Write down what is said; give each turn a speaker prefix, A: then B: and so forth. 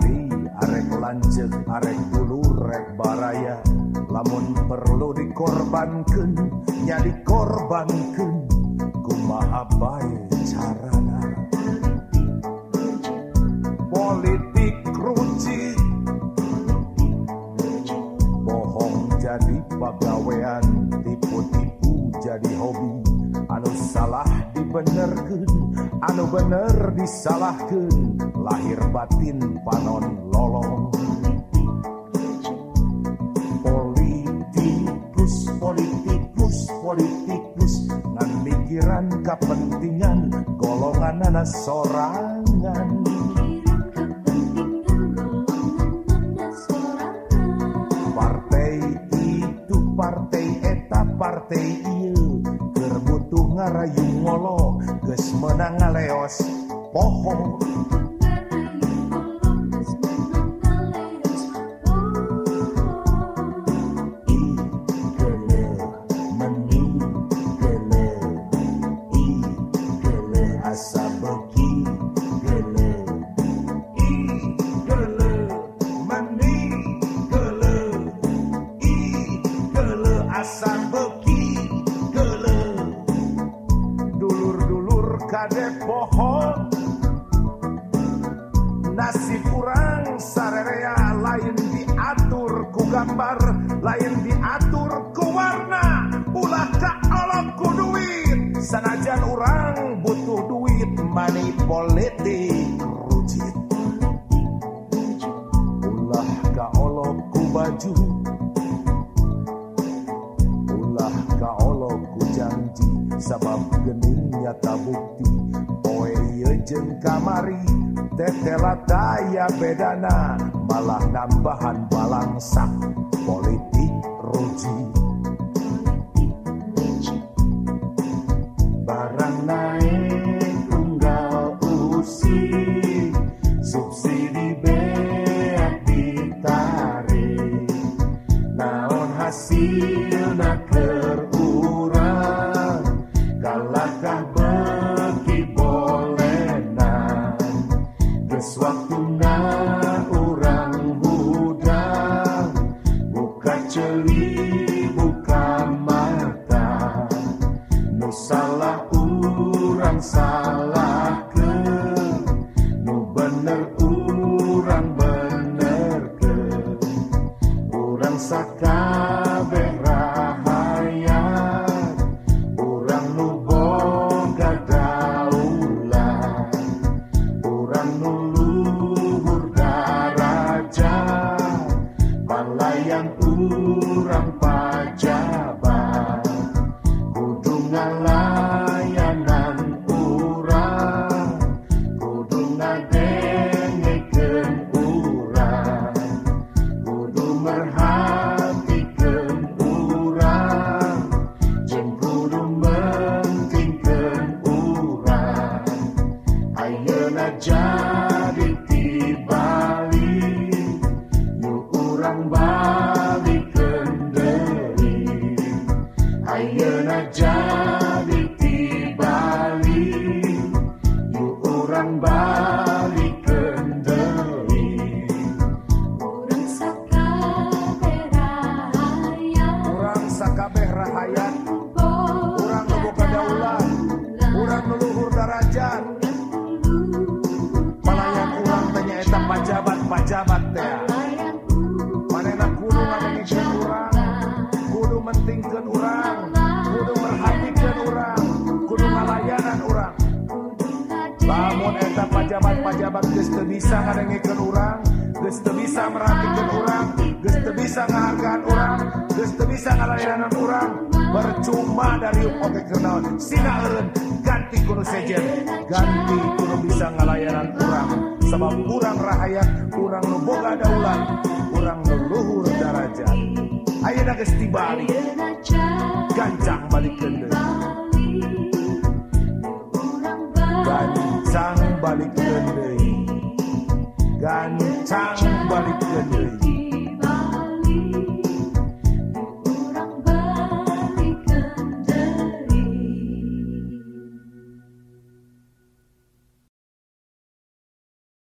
A: hati arek lanjut arek bulu rek baraya. Lamun perlu dikorbankan ya dikorbankan kumaha bae carana? Politik ruci. Bohong jadi pegawaian tipu-tipu jadi hobi. Anu salah dibenerkan anu bener disalahkan batin panon lolong politikus politikus politikus ngan mikiran kepentingan golongan anak sorangan. Partai itu partai eta partai iya kerbutu ngarayu ngolo geus menang ngaleos pohong Igele asa beki gele mening gele Igele asa beki gele. Dulur-dulur kade pohon nasib kurang sarerea lain diatur ku gambar lain diatur ku warna ulah ka olok ku duit. Sanajan orang butuh money politik rujit ulah ka olok ku baju. Ulah ka olok ku janji sabab gening nyata bukti. Poe ieu jeung kamari tetela daya bedana malah nambahan balangsak politik victory. jadi tibali nu urang balik kenderi ayeuna jadi geus teu bisa ngadengikeun urang? Geus teu bisa merhatikeun urang. Geus teu bisa ngahargaan urang. Geus teu bisa ngalayanan urang. Percuma dari oke kenaon sina eureun ganti kudu sejen. Ganti kudu bisa ngalayanan urang. Sabab urang rahayat urang nu boga daulat urang nu luhur darajat. Ayeuna geus tibalik. Gancang balikeun deui. Gancang balikeun deui